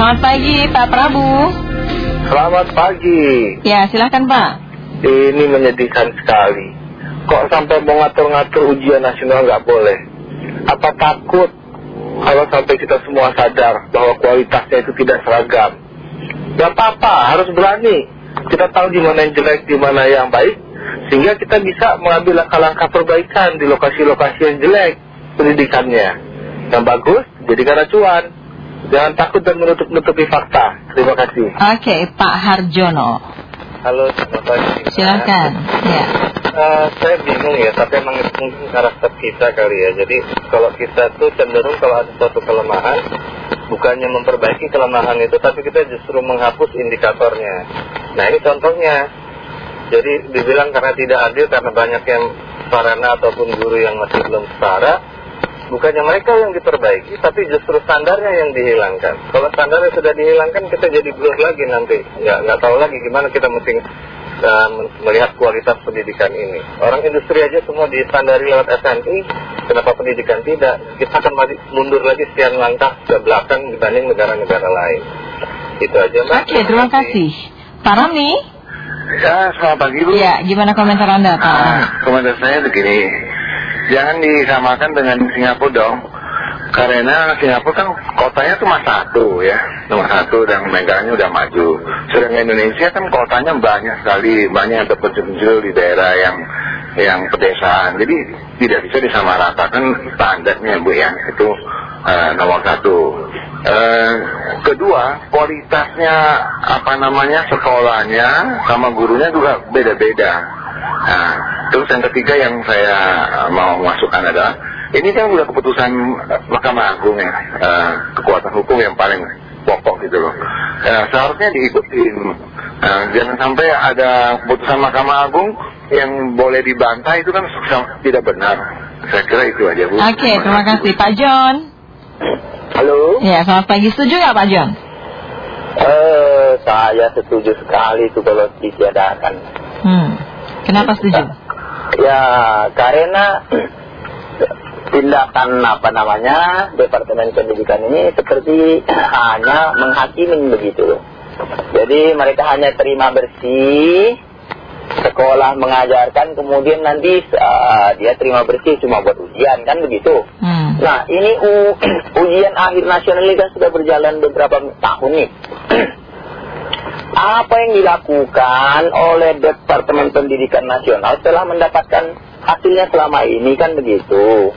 Selamat pagi Pak Prabu. Selamat pagi. Ya silahkan Pak. Ini menyedihkan sekali. Kok sampai mau ngatur-ngatur ujian nasional nggak boleh? Apa takut kalau sampai kita semua sadar bahwa kualitasnya itu tidak seragam? Gak apa-apa, harus berani. Kita tahu di mana yang jelek, di mana yang baik, sehingga kita bisa mengambil langkah-langkah perbaikan di lokasi-lokasi yang jelek pendidikannya. Yang bagus, jadikan acuan. Jangan takut dan menutup-nutupi fakta. Terima kasih. Oke Pak Harjono. Halo, selamat pagi. Silakan. Ya. Eh, saya bingung ya, tapi emang itu mungkin karakter kita kali ya. Jadi kalau kita tuh cenderung kalau ada suatu kelemahan, bukannya memperbaiki kelemahan itu, tapi kita justru menghapus indikatornya. Nah ini contohnya. Jadi dibilang karena tidak adil, karena banyak yang sarana ataupun guru yang masih belum setara, bukannya mereka yang diperbaiki, tapi justru standarnya yang dihilangkan. Kalau standarnya sudah dihilangkan, kita jadi blur lagi nanti. Nggak, nggak tahu lagi gimana kita mesti uh, melihat kualitas pendidikan ini. Orang industri aja semua distandari lewat SNI, kenapa pendidikan tidak? Kita akan mundur lagi sekian langkah ke belakang dibanding negara-negara lain. Itu aja Mbak. Oke, terima kasih. Pak Rami? Ya, selamat pagi Bu. Ya, gimana komentar Anda Pak? Ah, komentar saya begini, jangan disamakan dengan Singapura dong. Karena Singapura kan kotanya cuma satu ya, nomor satu dan negaranya udah maju. Sedangkan Indonesia kan kotanya banyak sekali, banyak yang terpencil di daerah yang yang pedesaan. Jadi tidak bisa disamaratakan standarnya Bu ya, itu eh, nomor satu. Eh, kedua, kualitasnya apa namanya sekolahnya sama gurunya juga beda-beda. Nah, terus yang ketiga yang saya eh, mau masukkan adalah ini kan udah keputusan eh, Mahkamah Agung ya, eh, kekuatan hukum yang paling pokok gitu loh. Eh, seharusnya diikutin. Eh, jangan sampai ada keputusan Mahkamah Agung yang boleh dibantah itu kan tidak benar. Saya kira itu aja Bu. Oke, terima kasih Pak John. Halo, Ya, selamat pagi. Setuju nggak Pak John? eh, saya setuju sekali itu kalau ditiadakan. Hmm. Kenapa setuju? Ya, karena tindakan apa namanya Departemen Pendidikan ini seperti hanya menghakimi begitu. Jadi mereka hanya terima bersih, sekolah mengajarkan, kemudian nanti uh, dia terima bersih cuma buat ujian kan begitu. Hmm. Nah ini ujian akhir nasional ini kan sudah berjalan beberapa tahun nih. Apa yang dilakukan oleh Departemen Pendidikan Nasional setelah mendapatkan hasilnya selama ini kan begitu.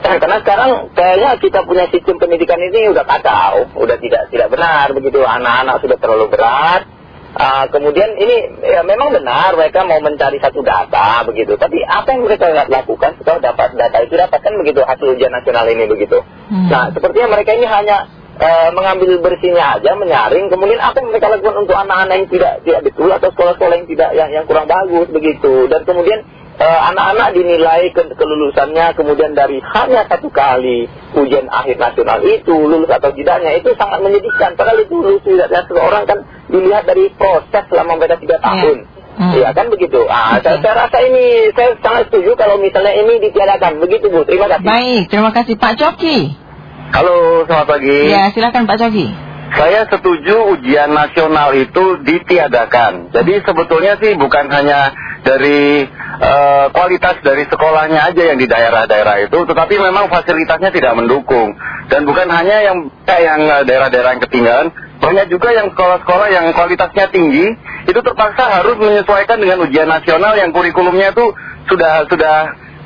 Nah, karena sekarang kayaknya kita punya sistem pendidikan ini udah kacau, udah tidak tidak benar begitu. Anak-anak sudah terlalu berat. Ah, kemudian ini ya memang benar mereka mau mencari satu data begitu. Tapi apa yang mereka lakukan setelah dapat data itu dapatkan begitu hasil ujian nasional ini begitu. Hmm. Nah, sepertinya mereka ini hanya eh, mengambil bersihnya aja, menyaring. Kemudian apa yang mereka lakukan untuk anak-anak yang tidak tidak betul atau sekolah-sekolah yang tidak yang yang kurang bagus begitu. Dan kemudian eh, anak-anak dinilai ke, kelulusannya kemudian dari hanya satu kali ujian akhir nasional itu lulus atau tidaknya itu sangat menyedihkan. Padahal itu lulus tidaknya seseorang kan dilihat dari proses selama mereka tiga tahun. Hmm. Iya kan begitu. Ah, Oke. saya, saya rasa ini saya sangat setuju kalau misalnya ini ditiadakan. Begitu Bu. Terima kasih. Baik, terima kasih Pak Coki. Halo, selamat pagi. Ya, silakan Pak Coki. Saya setuju ujian nasional itu ditiadakan. Jadi sebetulnya sih bukan hanya dari eh, kualitas dari sekolahnya aja yang di daerah-daerah itu, tetapi memang fasilitasnya tidak mendukung. Dan bukan hanya yang kayak yang eh, daerah-daerah yang ketinggalan, banyak juga yang sekolah-sekolah yang kualitasnya tinggi itu terpaksa harus menyesuaikan dengan ujian nasional yang kurikulumnya itu sudah sudah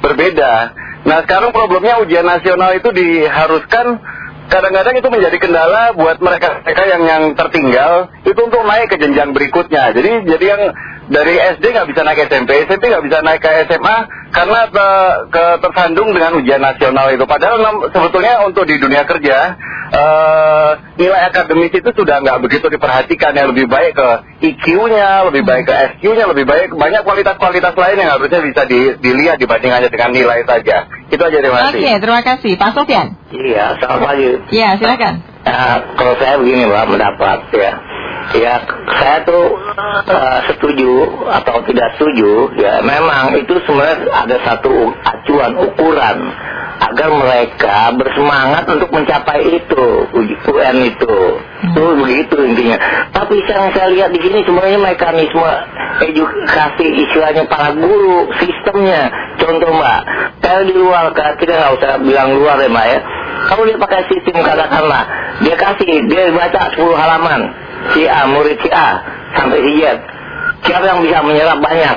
berbeda. Nah sekarang problemnya ujian nasional itu diharuskan kadang-kadang itu menjadi kendala buat mereka mereka yang yang tertinggal itu untuk naik ke jenjang berikutnya. Jadi jadi yang dari SD nggak bisa naik SMP, SMP nggak bisa naik ke SMA karena te- ke- tersandung dengan ujian nasional itu. Padahal sebetulnya untuk di dunia kerja eh, nilai akademis itu sudah nggak begitu diperhatikan. Yang lebih baik ke IQ-nya, lebih baik ke SQ-nya, lebih baik banyak kualitas-kualitas lain yang harusnya bisa di- dilihat dibanding hanya dengan nilai saja. Itu aja terima kasih. Oke, terima kasih. Pak Sofyan. Iya, selamat pagi. Ya, silakan. Nah, kalau saya begini Pak, mendapat ya. Ya, saya tuh eh, setuju atau tidak setuju, ya memang itu sebenarnya ada satu acuan ukuran agar mereka bersemangat untuk mencapai itu, UN itu. Itu begitu intinya. Tapi yang saya lihat di sini sebenarnya mekanisme edukasi istilahnya para guru, sistemnya. Contoh mbak, kalau di luar, kita nggak usah bilang luar ya mbak ya. Kalau dia pakai sistem katakanlah, dia kasih, dia baca 10 halaman, si A, murid si A, sampai si Z. Siapa yang bisa menyerap banyak?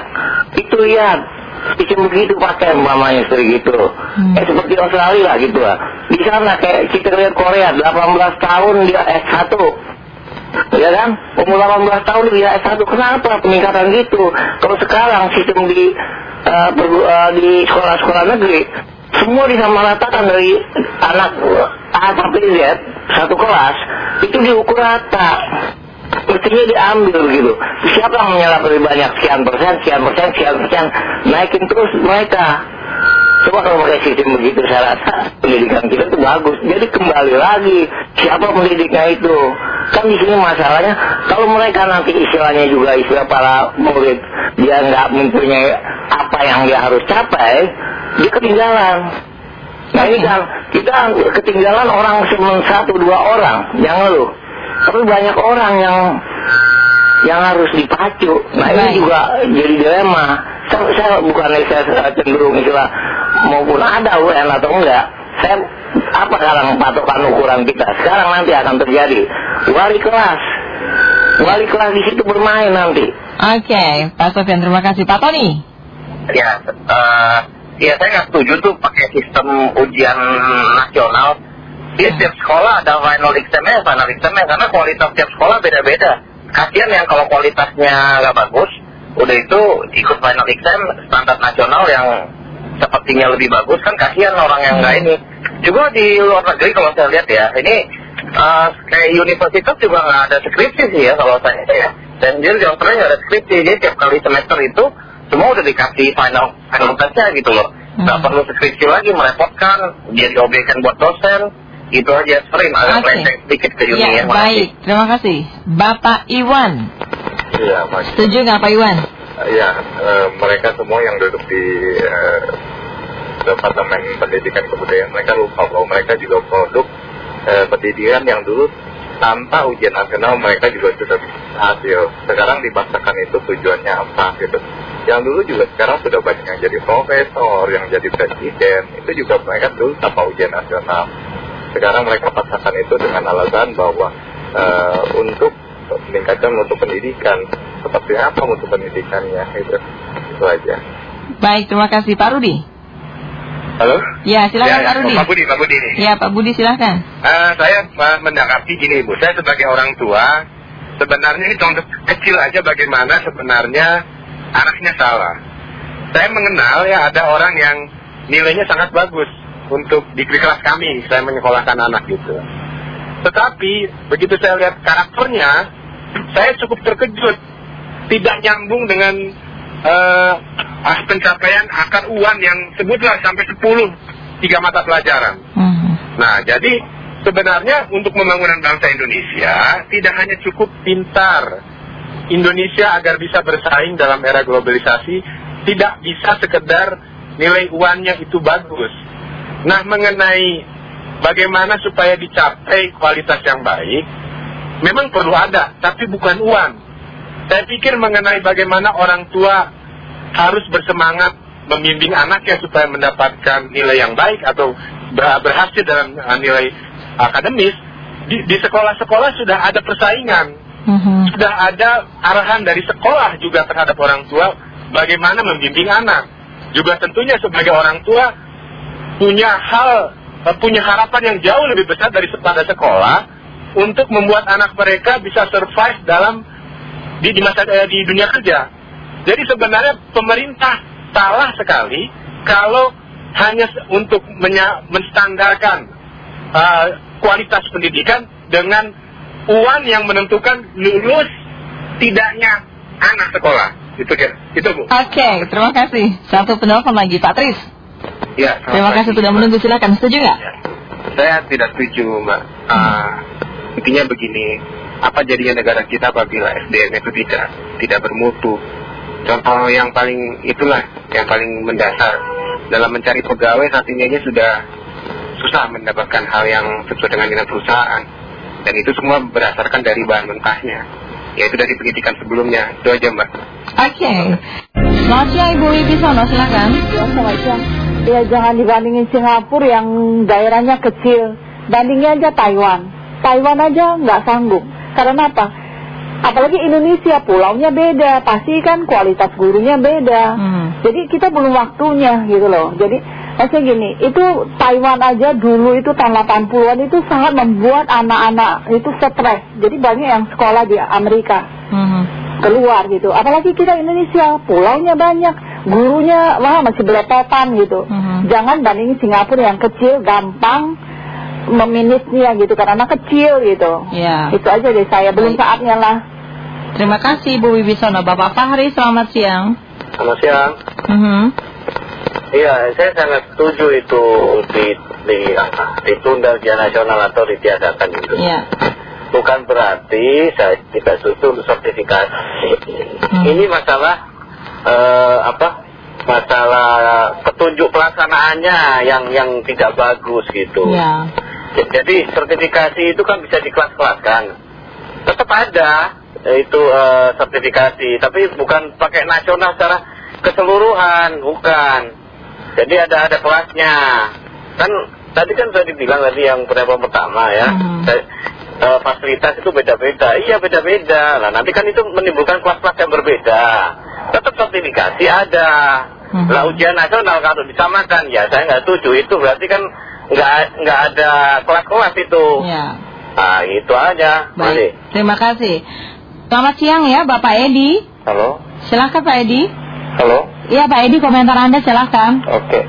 Itu lihat, sistem begitu pakai umpamanya seperti gitu. Hmm. Eh, seperti Australia lah gitu lah. Di sana kayak kita lihat Korea 18 tahun dia S1. Ya kan? Umur 18 tahun dia S1. Kenapa peningkatan gitu? Kalau sekarang sistem di eh, di sekolah-sekolah negeri semua disamaratakan dari anak A sampai Z satu kelas itu diukur rata mestinya diambil gitu. Siapa yang menyerap lebih banyak? Sekian persen sekian persen sekian persen. Naikin terus mereka. Coba kalau pakai sistem begitu saya rasa pendidikan kita itu bagus. Jadi kembali lagi siapa pendidiknya itu? Kan di sini masalahnya kalau mereka nanti istilahnya juga istilah para murid dia nggak mempunyai apa yang dia harus capai dia ketinggalan. Nah ini kan kita ketinggalan orang cuma satu dua orang. Yang ngeluh tapi banyak orang yang yang harus dipacu. Nah Baik. ini juga jadi dilema. Saya, saya bukan saya cenderung istilah maupun ada UN atau enggak. Saya apa sekarang patokan ukuran kita? Sekarang nanti akan terjadi wali kelas. Wali kelas di situ bermain nanti. Oke, Pak Sofian terima kasih. Pak Tony. Ya, eh, ya saya nggak setuju tuh pakai sistem ujian nasional. Di setiap sekolah ada final examnya, final examnya karena kualitas setiap sekolah beda-beda. Kasian yang kalau kualitasnya nggak bagus, udah itu ikut final exam standar nasional yang sepertinya lebih bagus kan kasihan orang yang nggak ini. Juga di luar negeri kalau saya lihat ya, ini eh, kayak universitas juga nggak ada skripsi sih ya kalau saya ya. Dan dia di Australia nggak ada skripsi, jadi tiap kali semester itu semua udah dikasih final final testnya gitu loh. Nggak Hmm. perlu skripsi lagi merepotkan, dia diobekan buat dosen, itu aja sering agak Oke. melenceng sedikit ke uni Ya, ya. baik. Terima kasih. Bapak Iwan. Iya, Mas. Setuju nggak Pak Iwan? Ya, eh, mereka semua yang duduk di eh, Departemen Pendidikan Kebudayaan, mereka lupa bahwa mereka juga produk eh, pendidikan yang dulu tanpa ujian nasional mereka juga sudah hasil. Sekarang dipaksakan itu tujuannya apa gitu. Yang dulu juga sekarang sudah banyak yang jadi profesor, yang jadi presiden, itu juga mereka dulu tanpa ujian nasional. Sekarang mereka paksakan itu dengan alasan bahwa eh, untuk meningkatkan mutu pendidikan. Seperti apa mutu pendidikannya itu, itu aja. Baik, terima kasih Pak Rudi. Halo? Ya, silakan ya, Pak Rudi. Pak Budi, Pak Budi nih. Ya, Pak Budi silakan. Eh, saya menanggapi gini Bu, saya sebagai orang tua, sebenarnya ini contoh kecil aja bagaimana sebenarnya anaknya salah. Saya mengenal ya ada orang yang nilainya sangat bagus untuk di kelas kami, saya menyekolahkan anak gitu. Tetapi begitu saya lihat karakternya, saya cukup terkejut, tidak nyambung dengan eh, ah, pencapaian akar uan yang sebutlah sampai 10 tiga mata pelajaran. Hmm. Nah, jadi sebenarnya untuk pembangunan bangsa Indonesia tidak hanya cukup pintar Indonesia agar bisa bersaing dalam era globalisasi tidak bisa sekedar nilai uannya itu bagus. Nah, mengenai bagaimana supaya dicapai kualitas yang baik, memang perlu ada, tapi bukan uang. Saya pikir mengenai bagaimana orang tua harus bersemangat membimbing anaknya supaya mendapatkan nilai yang baik atau ber- berhasil dalam uh, nilai akademis, di, di sekolah-sekolah sudah ada persaingan, Mhm. sudah ada arahan dari sekolah juga terhadap orang tua bagaimana membimbing anak. Juga tentunya sebagai orang tua punya hal, eh, punya harapan yang jauh lebih besar dari pada sekolah untuk membuat anak mereka bisa survive dalam di, di masa eh, di dunia kerja. Jadi sebenarnya pemerintah salah sekali kalau hanya untuk menya- menstandarkan uh, kualitas pendidikan dengan uang yang menentukan lulus tidaknya anak sekolah. Itu. Itu Bu. Oke, terima kasih. Satu penelpon lagi, Pak Tris. Ya, Terima kasih sudah menunggu. Silakan. Setuju nggak? Ya. Saya tidak setuju, Mbak. Ah, intinya begini, apa jadinya negara kita apabila SDM itu tidak tidak bermutu? Contoh yang paling itulah yang paling mendasar dalam mencari pegawai saat ini aja sudah susah mendapatkan hal yang sesuai dengan minat perusahaan. dan itu semua berdasarkan dari bahan mentahnya yaitu dari pendidikan sebelumnya itu aja mbak Oke. Selamat siang Ibu Wibisono, silakan. Ya, selamat siang. Ya, jangan dibandingin Singapura yang daerahnya kecil. Bandingnya aja Taiwan. Taiwan aja nggak sanggup. Karena apa? Apalagi Indonesia, pulaunya beda. Pasti kan kualitas gurunya beda. Hmm. Jadi kita belum waktunya gitu loh. Jadi maksudnya gini, itu Taiwan aja dulu itu tahun 80-an itu sangat membuat anak-anak itu stres. Jadi banyak yang sekolah di Amerika Mhm. keluar gitu. Apalagi kita Indonesia, pulaunya banyak, gurunya wah masih belepotan gitu. Mhm. Jangan bandingin Singapura yang kecil, gampang meminusnya gitu karena anak kecil gitu. Ya. Itu aja deh saya, belum Baik. saatnya lah. Terima kasih Ibu Wibisono. Bapak Fahri, selamat siang. Selamat siang. Mhm. Iya, saya sangat setuju itu di, di apa, ditunda ujian nasional atau ditiadakan itu. Ya. Bukan berarti saya tidak setuju untuk sertifikasi. Hmm. Ini masalah eh, apa? Masalah petunjuk pelaksanaannya yang yang tidak bagus gitu. Ya. Jadi sertifikasi itu kan bisa dikelas-kelaskan. Tetap ada eh, itu eh, sertifikasi, tapi bukan pakai nasional secara keseluruhan, bukan. Jadi ada ada kelasnya. Kan tadi kan sudah dibilang tadi yang penelpon pertama ya. Hmm. Eh, fasilitas itu beda-beda. Iya beda-beda. Nah nanti kan itu menimbulkan kelas-kelas yang berbeda. Tetap sertifikasi ada. Mhm. Lah ujian nasional kalau disamakan ya saya nggak setuju. Itu berarti kan nggak nggak ada kelas-kelas itu. Ya. Nah itu aja. Mari. Baik. Terima kasih. Selamat siang ya Bapak Edi. Halo. Silahkan Pak Edi. Halo. Iya Pak Edi, komentar Anda silahkan. Oke,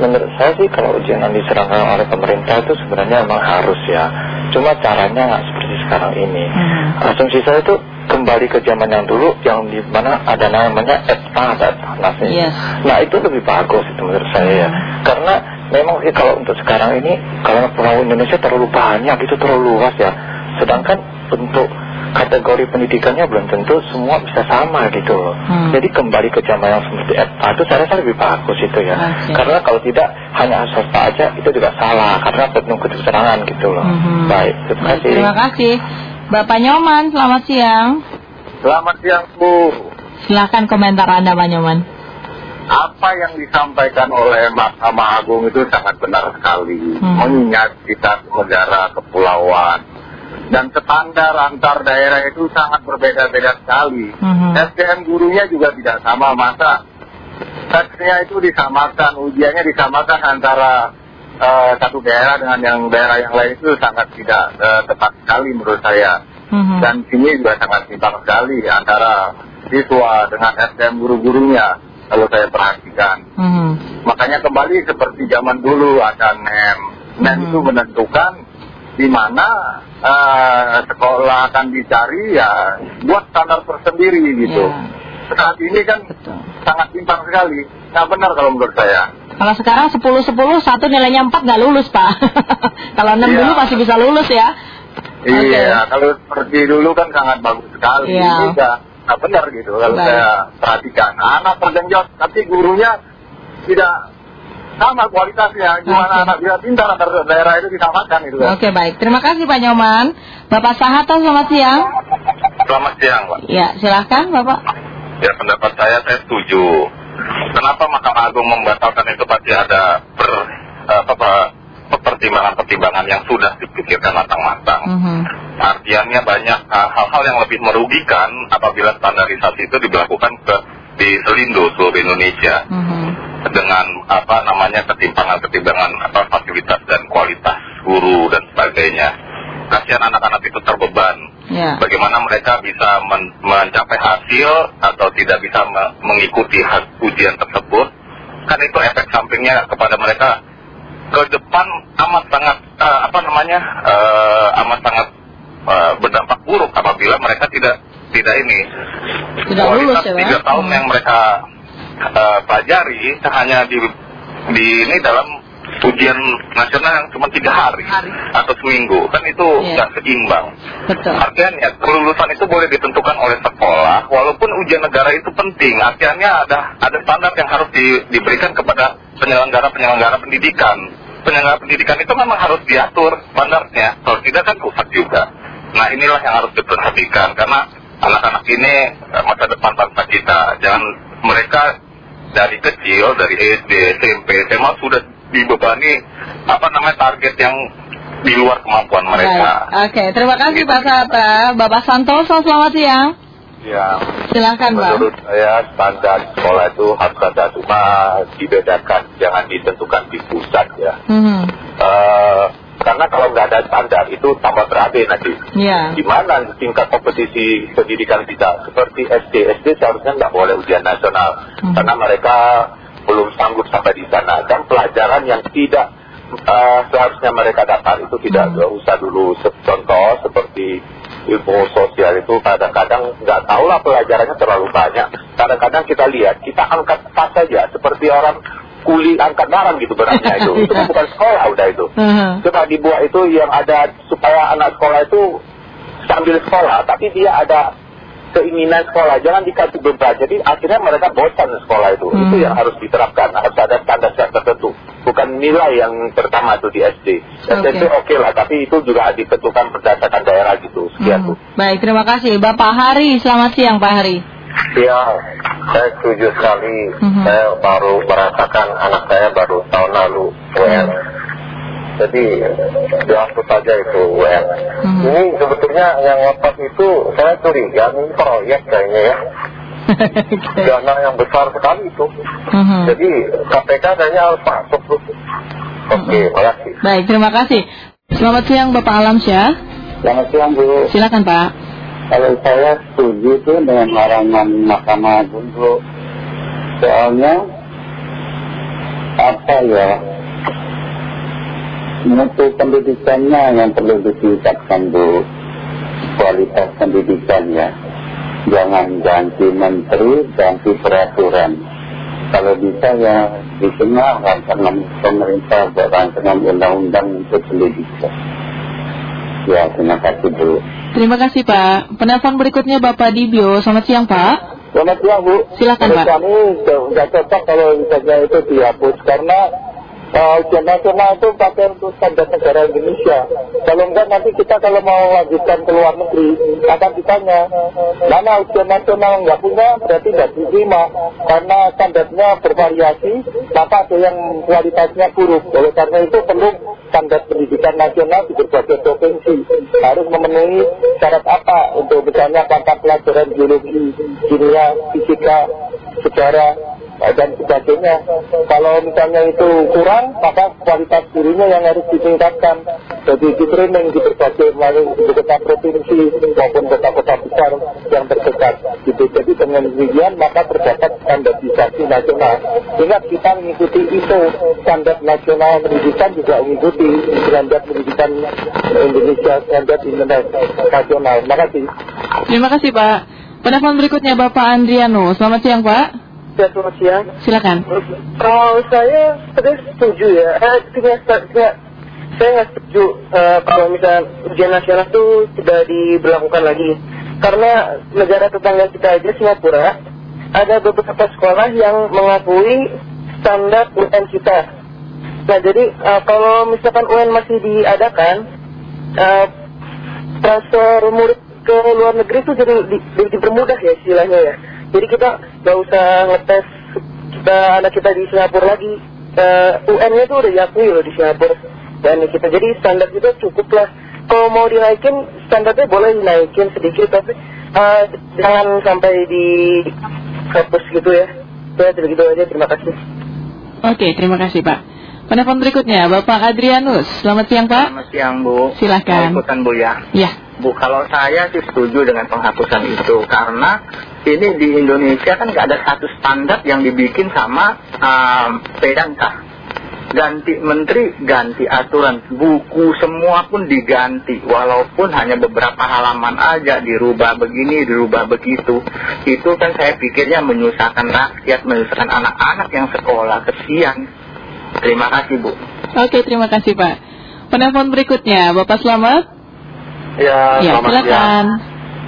menurut saya sih kalau ujian yang diserahkan oleh pemerintah itu sebenarnya memang harus ya. Cuma caranya nggak seperti sekarang ini. Hmm. Asumsi saya itu kembali ke zaman yang dulu yang di mana ada namanya ETA dan nasnya. Yes. Nah itu lebih bagus itu menurut saya ya. Karena memang sih kalau untuk sekarang ini kalau pulau Indonesia terlalu banyak itu terlalu luas ya. Sedangkan untuk kategori pendidikannya belum tentu semua bisa sama gitu loh. Hmm. Jadi kembali ke zaman yang seperti ETA itu saya rasa lebih bagus itu ya. Oke. Karena kalau tidak hanya swasta aja itu juga salah karena penuh keterangan gitu loh. Mhm. Baik, terima kasih. terima kasih. Bapak Nyoman, selamat siang. Selamat siang Bu. Silahkan komentar Anda Pak Nyoman. Apa yang disampaikan oleh Mahkamah Agung itu sangat benar sekali. Hmm. Mengingat kita negara kepulauan. Dan standar antar daerah itu sangat berbeda-beda sekali. SDM gurunya juga tidak sama masa. Tesnya itu disamakan, ujiannya disamakan antara eh, satu daerah dengan yang daerah yang lain itu sangat tidak eh, tepat sekali menurut saya. Mhm. Dan sini juga sangat simpang sekali antara siswa dengan SDM guru-gurunya kalau saya perhatikan. Mhm. Makanya kembali seperti zaman dulu ada NEM. NEM Mhm. itu menentukan di mana eh, sekolah akan dicari ya buat standar tersendiri gitu. Ya. Saat ini kan Betul. sangat simpang sekali. Nah benar kalau menurut saya. Kalau sekarang 10-10, satu nilainya 4 nggak lulus Pak. Kalau 6 Iya. dulu masih bisa lulus ya. Iya, kalau seperti dulu kan sangat bagus sekali. Iya. Ini nggak nggak benar gitu kalau Baik. saya perhatikan. Anak tergenjot, tapi gurunya tidak sama kualitasnya. Gimana Oke. anak bisa pintar antar daerah itu disamakan itu kan. Oke baik, terima kasih Pak Nyoman. Bapak Sahato selamat siang. Selamat siang, Pak. Ya silahkan Bapak. Ya pendapat saya saya setuju. Kenapa Mahkamah Agung membatalkan itu pasti ada per, apa, pertimbangan-pertimbangan yang sudah dipikirkan matang-matang. Mhm. Artiannya banyak uh, hal-hal yang lebih merugikan apabila standarisasi itu diberlakukan ke di selindo seluruh Indonesia Mhm. dengan apa namanya ketimpangan-ketimpangan apa fasilitas dan kualitas guru dan sebagainya. Kasihan anak-anak itu terbeban. Ya. Bagaimana mereka bisa men- mencapai hasil atau tidak bisa me- mengikuti hak ujian tersebut? Kan itu efek sampingnya kepada mereka ke depan amat sangat eh, apa namanya eh, amat sangat eh, berdampak buruk apabila mereka tidak tidak ini Tidak lulus ya Pak. tiga tahun Hmm. yang mereka eh, pelajari hanya di di ini dalam ujian nasional yang cuma tiga hari, Hari. atau seminggu kan itu Iya. nggak seimbang. Betul. Artinya kelulusan itu boleh ditentukan oleh sekolah, walaupun ujian negara itu penting. Artinya ada ada standar yang harus di- diberikan kepada penyelenggara-penyelenggara pendidikan. Penyelenggara pendidikan itu memang harus diatur standarnya. Kalau tidak kan rusak juga. Nah inilah yang harus diperhatikan karena anak-anak ini eh, masa depan bangsa kita. Jangan mereka dari kecil, dari SD, SMP, SMA sudah dibebani apa namanya target yang di luar kemampuan mereka. Baik. Oke, terima kasih Pak Sata. Bapak Santoso, selamat siang. Ya, Silakan Pak. menurut saya standar sekolah itu harus ada cuma dibedakan, jangan ditentukan di pusat ya. Mhm. Eh, karena kalau nggak ada standar itu tambah berabe nanti. Ya. Gimana tingkat kompetisi pendidikan kita seperti SD, SD seharusnya nggak boleh ujian nasional Hmm. karena mereka belum sanggup sampai di sana. Dan pelajaran yang tidak eh, seharusnya mereka dapat itu tidak Hmm. usah dulu. Contoh seperti ilmu sosial itu kadang-kadang nggak tahu lah pelajarannya terlalu banyak. Kadang-kadang kita lihat kita angkat tas saja seperti orang kuli angkat barang gitu beratnya itu. Itu kan bukan sekolah udah itu. Coba dibuat itu yang ada supaya anak sekolah itu sambil sekolah tapi dia ada keinginan sekolah jangan dikasih beban jadi akhirnya mereka bosan sekolah itu Hmm. itu yang harus diterapkan harus ada standar yang tertentu bukan nilai yang pertama itu di SD SMP oke lah tapi itu juga ditentukan berdasarkan daerah gitu sekian tuh Baik, terima kasih. Bapak Hari, selamat siang Pak Hari. Ya, saya setuju sekali. Mhm. Saya baru merasakan anak saya baru tahun lalu UN. Jadi dihapus saja itu UN. Mhm. Ini sebetulnya yang ngotot itu saya curiga ini proyek kayaknya ya. Dana yang besar sekali itu. Mhm. Jadi KPK kayaknya harus masuk tuh. Oke, makasih. Baik, terima kasih. Selamat siang Bapak Alamsyah. Selamat siang Bu. Silakan Pak. Kalau saya setuju tuh dengan larangan Mahkamah Agung Bu. Soalnya apa ya mutu pendidikannya yang perlu ditingkatkan Bu kualitas pendidikan ya jangan ganti menteri ganti peraturan kalau bisa ya di tengah rancangan pemerintah buat rancangan undang-undang untuk pendidikan ya terima kasih Bu Terima kasih Pak. Penelpon berikutnya Bapak Dibio. Selamat siang Pak. Selamat siang Bu. Silakan Pak. kami nggak cocok kalau misalnya itu dihapus karena uh, ujian nasional itu pakai untuk standar negara Indonesia. Kalau enggak nanti kita kalau mau lanjutkan ke luar negeri akan ditanya mana ujian nasional nggak punya berarti nggak diterima karena standarnya bervariasi maka ada yang kualitasnya buruk. Oleh karena itu perlu standar pendidikan nasional di berbagai provinsi harus memenuhi syarat apa untuk misalnya mata pelajaran biologi, kimia, fisika, sejarah eh, dan sebagainya. Kalau misalnya itu kurang, maka kualitas gurunya yang harus ditingkatkan. Jadi di training di berbagai di kota provinsi maupun kota-kota besar yang terdekat. Gitu. Jadi dengan demikian maka terdapat standarisasi nasional. Ingat kita mengikuti itu standar nasional pendidikan juga mengikuti standar pendidikan Indonesia standar Indonesia nasional. Terima kasih. Terima kasih Pak. Penelpon berikutnya Bapak Andriano. Selamat siang Pak. Ya, selamat siang. Silakan. Kalau saya sebenarnya setuju ya, eh, tidak, tidak, saya nggak setuju eh, kalau misalnya ujian nasional itu tidak diberlakukan lagi. Karena negara tetangga kita aja Singapura, ada beberapa sekolah yang mengakui standar UN kita. Nah jadi eh, kalau misalkan UN masih diadakan, eh, transfer murid ke luar negeri itu jadi di- di- dipermudah ya istilahnya ya. Jadi kita nggak usah ngetes kita anak kita di Singapura lagi. Eh, UN-nya itu udah diakui loh di Singapura. Dan kita jadi standar kita cukup lah. Kalau mau dinaikin standarnya boleh dinaikin sedikit tapi eh, jangan sampai di hapus gitu ya. Ya gitu aja terima kasih. Oke, terima kasih Pak. Penelpon berikutnya Bapak Adrianus. Selamat siang Pak. Selamat siang Bu. Silakan. Mau ikutan Bu ya. Ya. Bu, kalau saya sih setuju dengan penghapusan itu karena ini di Indonesia kan nggak ada satu standar yang dibikin sama um, Pedanta. Ganti menteri, ganti aturan, buku semua pun diganti, walaupun hanya beberapa halaman aja dirubah begini, dirubah begitu. Itu kan saya pikirnya menyusahkan rakyat, menyusahkan anak-anak yang sekolah, kesian. Terima kasih Bu. Oke, terima kasih Pak. Penelpon berikutnya Bapak Selamat. Ya, Ya, selamat siang.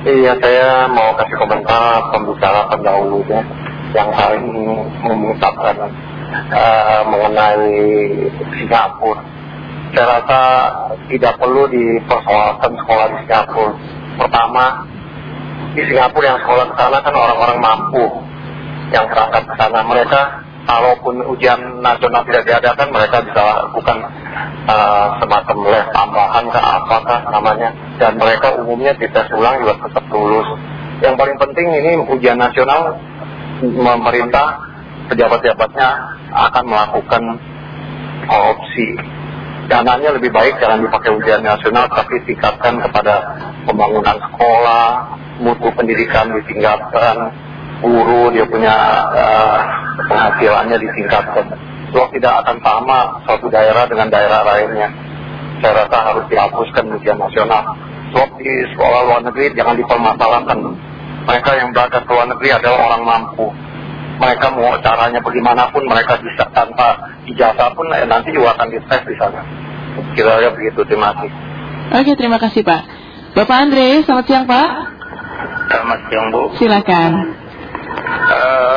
Iya, saya mau kasih komentar pembicara pendahulunya yang hari ini mengungkapkan eh, mengenai Singapura. saya rasa tidak perlu dipersoalkan sekolah di Singapura. Pertama, di Singapura yang sekolah ke sana kan orang-orang mampu yang berangkat ke sana. Mereka, kalaupun ujian nasional tidak diadakan, mereka bisa lakukan uh, semacam les tambahan ke apakah namanya. Dan mereka umumnya dites ulang juga tetap lulus. Yang paling penting ini ujian nasional, pemerintah, pejabat-pejabatnya akan melakukan korupsi dananya lebih baik jangan dipakai ujian nasional tapi tingkatkan kepada pembangunan sekolah, mutu pendidikan ditingkatkan, guru dia punya uh, penghasilannya ditingkatkan. Sebab tidak akan sama suatu daerah dengan daerah lainnya. Saya rasa harus dihapuskan ujian nasional. Sebab di sekolah luar negeri jangan dipermasalahkan. Mereka yang berangkat ke luar negeri adalah orang mampu. Mereka mau caranya bagaimanapun mereka bisa tanpa ijazah pun eh, nanti juga akan dites di sana. Kira-kira begitu, terima kasih. Oke, terima kasih Pak. Bapak Andre, selamat siang Pak. Selamat siang Bu. Silakan.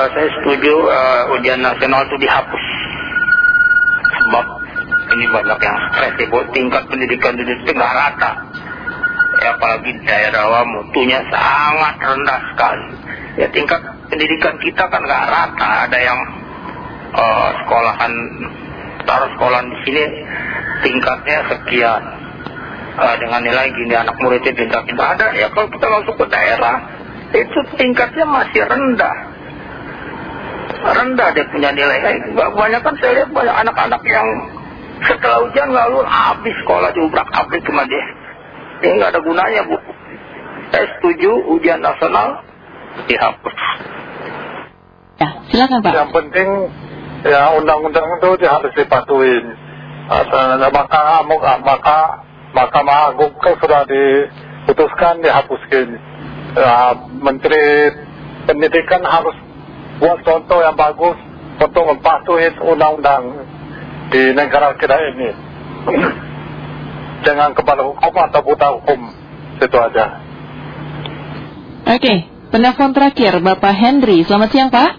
Uh, saya setuju uh, ujian nasional itu dihapus. Sebab ini banyak yang stres ya. Tingkat pendidikan di itu nggak rata. Ya, apalagi daerah mutunya sangat rendah sekali. Ya tingkat pendidikan kita kan nggak rata. Ada yang uh, sekolahan taruh sekolahan di sini tingkatnya sekian uh, dengan nilai gini anak muridnya pintar-pintar ada ya kalau kita masuk ke daerah itu tingkatnya masih rendah rendah dia punya nilai. Banyak kan saya lihat banyak anak-anak yang setelah ujian lalu habis sekolah diubrak abrik cuma dia. Ini nggak ada gunanya bu. Saya setuju ujian nasional dihapus. Ya silakan pak. Yang penting ya undang-undang itu harus dipatuhin. Maka, maka Mahkamah Agung kan sudah diputuskan dihapuskan. Ya, Menteri Pendidikan harus buat contoh yang bagus untuk mematuhi undang-undang di negara kita ini. Jangan kepala hukum atau buta hukum. Itu aja. Oke, penelpon terakhir Bapak Henry. Selamat siang Pak.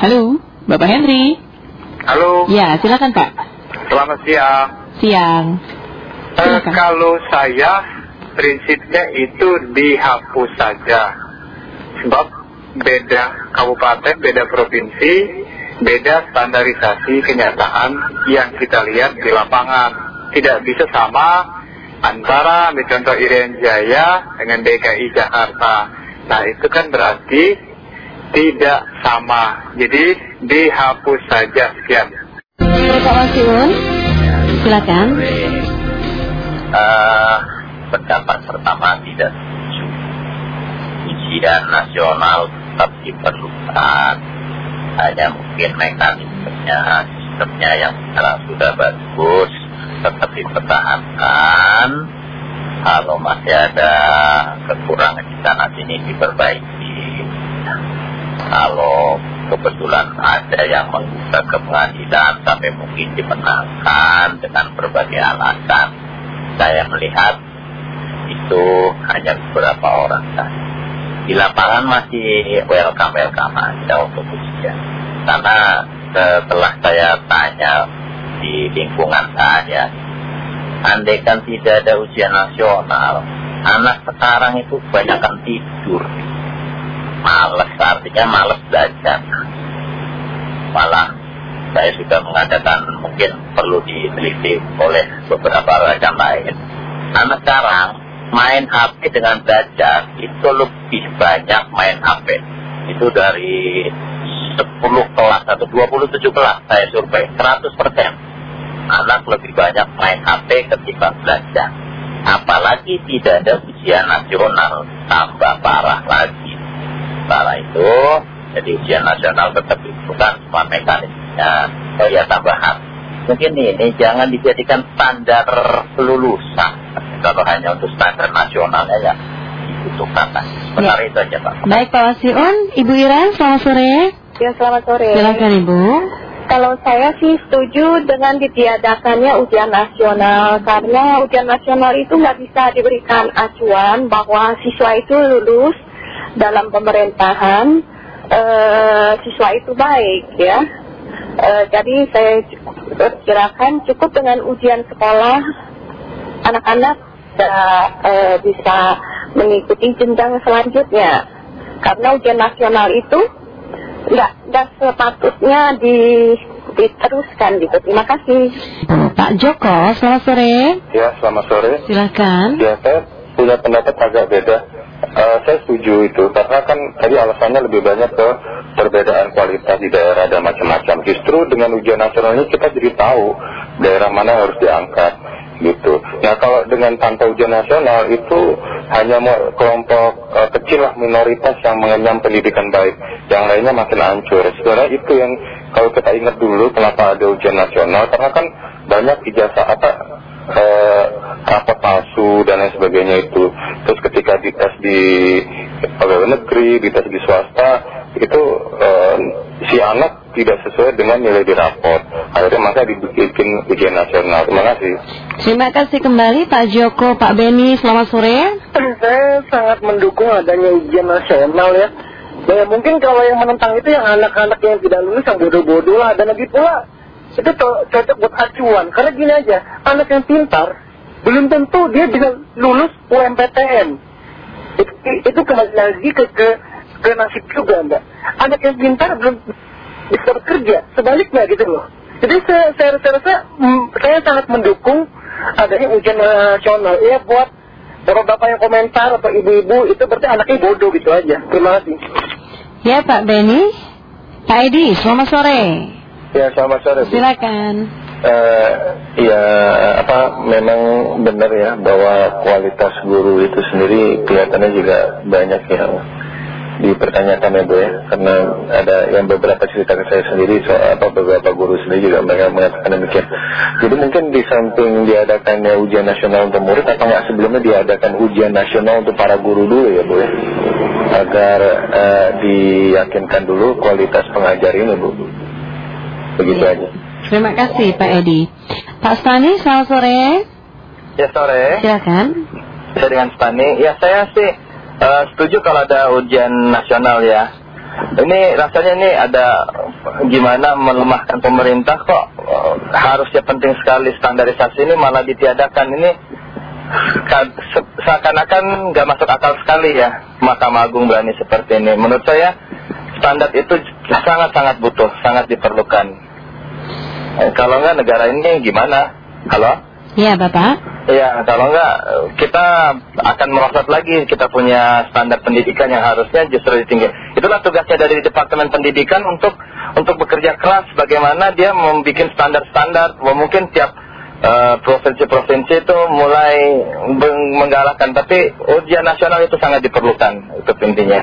Halo. Bapak Henry. Halo. Ya, silakan Pak. Selamat siang. Siang. Uh, kalau saya prinsipnya itu dihapus saja. Sebab beda kabupaten, beda provinsi, beda standarisasi kenyataan yang kita lihat di lapangan. Tidak bisa sama antara contoh Irian Jaya dengan DKI Jakarta. Nah itu kan berarti tidak sama. Jadi dihapus saja. Sekian. Silakan. Uh, pendapat pertama tidak setuju. Ujian nasional tetap diperlukan. Hanya mungkin mekanismenya, sistemnya yang sekarang sudah bagus, tetap dipertahankan. Kalau masih ada kekurangan di sana sini diperbaiki. Kalau kebetulan ada yang membuka ke sampai mungkin dimenangkan dengan berbagai alasan. Saya melihat itu hanya beberapa orang saja. Di lapangan masih welcome-welcome aja untuk ujian. Karena setelah saya tanya di lingkungan saya, andaikan tidak ada ujian nasional, anak sekarang itu kebanyakan tidur. Males artinya males belajar. Malah saya sudah mengadakan mungkin perlu diteliti oleh beberapa raja lain. Karena sekarang main HP dengan belajar itu lebih banyak main HP itu dari 10 kelas atau 27 kelas saya survei 100 persen. Anak lebih banyak main HP ketika belajar. Apalagi tidak ada ujian nasional tambah parah lagi. Sementara itu jadi ujian nasional tetap dibutuhkan semua mekanismenya. Oh ya tambahan. Mungkin ini jangan dijadikan standar kelulusan kalau hanya untuk standar nasionalnya ya. Dibutuhkan sebentar ya. itu aja Pak. Baik Pak Wasiun. Ibu Ira selamat sore. Ya selamat sore. Silakan Ibu. Kalau saya sih setuju dengan ditiadakannya ujian nasional karena ujian nasional itu nggak bisa diberikan acuan bahwa siswa itu lulus dalam pemerintahan uh, siswa itu baik ya. Uh, jadi saya perkirakan cukup dengan ujian sekolah anak-anak bisa, eh, bisa mengikuti jenjang selanjutnya karena ujian nasional itu nggak nggak sepatutnya di, diteruskan gitu. Terima kasih. Pak Joko, selamat sore. Ya, selamat sore. Silakan. Ya, saya punya pendapat agak beda. Eh, saya setuju itu karena kan tadi alasannya lebih banyak ke perbedaan kualitas di daerah dan macam-macam. Justru dengan ujian nasional ini kita jadi tahu daerah mana harus diangkat gitu. Nah kalau dengan tanpa ujian nasional itu hanya kelompok eh, kecil lah minoritas yang mengenyam pendidikan baik, yang lainnya makin hancur. Sebenarnya itu yang kalau kita ingat dulu kenapa ada ujian nasional karena kan banyak ijazah apa eh, rapot palsu dan lain sebagainya itu. Terus ketika dites di pegawai negeri, dites di swasta, itu eh, si anak tidak sesuai dengan nilai di rapot. Akhirnya maka dibikin ujian nasional. Terima kasih. Terima kasih kembali Pak Joko, Pak Beni, selamat sore. Saya sangat mendukung adanya ujian nasional ya. Ya mungkin kalau yang menentang itu yang anak-anak yang tidak lulus yang bodoh-bodoh lah. Dan lagi pula itu cocok buat acuan. Karena gini aja, anak yang pintar belum tentu dia bisa lulus UMPTN. Itu, itu kembali lagi ke, ke, ke nasib juga mbak. Anak yang pintar belum bisa bekerja, sebaliknya gitu loh. Jadi saya, saya, saya rasa hmm, saya sangat mendukung adanya ujian nasional. Ya buat bapak-bapak yang komentar atau ibu-ibu itu berarti anaknya bodoh gitu aja. Terima kasih. Ya Pak Beni. Pak Edi, selamat sore. Ya selamat sore. Silakan. Eh, ya apa memang benar ya bahwa kualitas guru itu sendiri kelihatannya juga banyak yang dipertanyakan ya Bu ya karena ada yang beberapa cerita ke saya sendiri soal apa beberapa guru sendiri juga banyak mengatakan demikian jadi mungkin di samping diadakannya ujian nasional untuk murid atau nggak sebelumnya diadakan ujian nasional untuk para guru dulu ya Bu ya agar eh, diyakinkan dulu kualitas pengajar ini Bu begitu aja Terima kasih Pak Edi. Pak Stani, selamat sore. Ya sore, Silakan. saya dengan Spani. Ya saya sih eh, setuju kalau ada ujian nasional ya. Ini rasanya ini ada gimana melemahkan pemerintah kok eh, harusnya penting sekali standarisasi ini malah ditiadakan ini ka- se- seakan-akan nggak masuk akal sekali ya Mahkamah Agung berani seperti ini. Menurut saya standar itu sangat-sangat butuh, sangat diperlukan. Eh, kalau nggak negara ini gimana? Halo? Ya Bapak. Iya, kalau enggak eh, kita akan merosot lagi kita punya standar pendidikan yang harusnya justru ditinggi. Itulah tugasnya dari Departemen Pendidikan untuk untuk bekerja keras bagaimana dia membuat standar-standar. Mungkin tiap eh, provinsi-provinsi itu mulai menggalakkan, tapi ujian nasional itu sangat diperlukan itu intinya.